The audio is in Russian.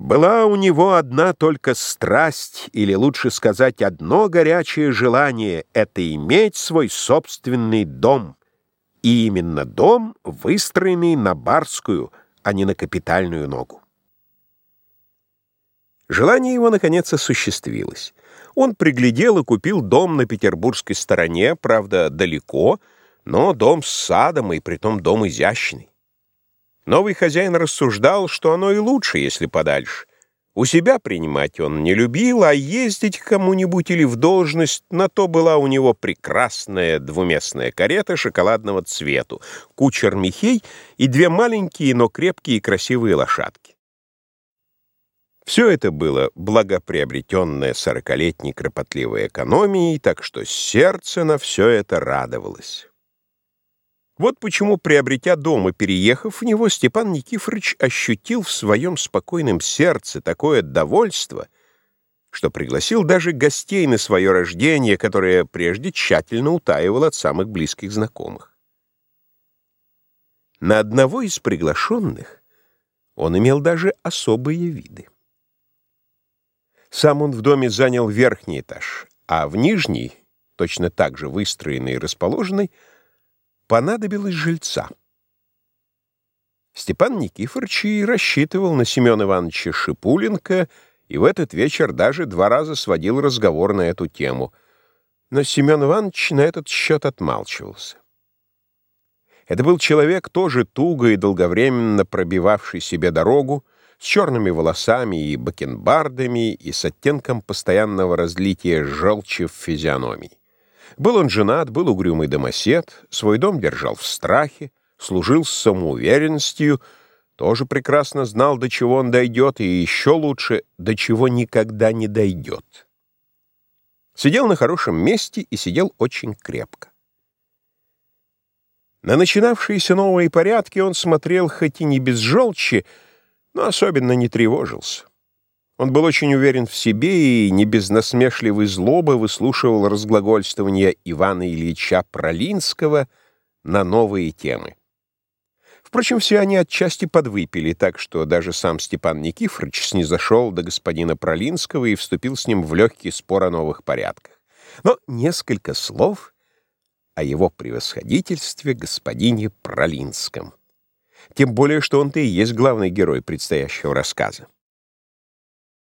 Была у него одна только страсть, или лучше сказать, одно горячее желание — это иметь свой собственный дом. И именно дом, выстроенный на барскую, а не на капитальную ногу. Желание его, наконец, осуществилось. Он приглядел и купил дом на петербургской стороне, правда, далеко, но дом с садом, и притом дом изящный. Новый хозяин рассуждал, что оно и лучше, если подальше. У себя принимать он не любил, а ездить кому-нибудь или в должность, на то была у него прекрасная двуместная карета шоколадного цвету, кучер Михей и две маленькие, но крепкие и красивые лошадки. Все это было благоприобретенное сорокалетней кропотливой экономией, так что сердце на все это радовалось. Вот почему, приобретя дом и переехав в него, Степан Никифорович ощутил в своем спокойном сердце такое довольство, что пригласил даже гостей на свое рождение, которое прежде тщательно утаивал от самых близких знакомых. На одного из приглашенных он имел даже особые виды. Сам он в доме занял верхний этаж, а в нижний, точно так же выстроенный и расположенный, понадобилось жильца. Степан Никифорович и рассчитывал на Семена Ивановича Шипуленко и в этот вечер даже два раза сводил разговор на эту тему. Но Семен Иванович на этот счет отмалчивался. Это был человек, тоже туго и долговременно пробивавший себе дорогу, с черными волосами и бакенбардами и с оттенком постоянного разлития желчи в физиономии. Был он женат, был угрюмый домосед, свой дом держал в страхе, служил с самоуверенностью, тоже прекрасно знал, до чего он дойдет, и еще лучше, до чего никогда не дойдет. Сидел на хорошем месте и сидел очень крепко. На начинавшиеся новые порядки он смотрел хоть и не без желчи, но особенно не тревожился. Он был очень уверен в себе и не без насмешливой злобы выслушивал разглагольствования Ивана Ильича Пролинского на новые темы. Впрочем, все они отчасти подвыпили, так что даже сам Степан Никифорович снизошел до господина Пролинского и вступил с ним в легкий спор о новых порядках. Но несколько слов о его превосходительстве господине Пролинском. Тем более, что он-то и есть главный герой предстоящего рассказа.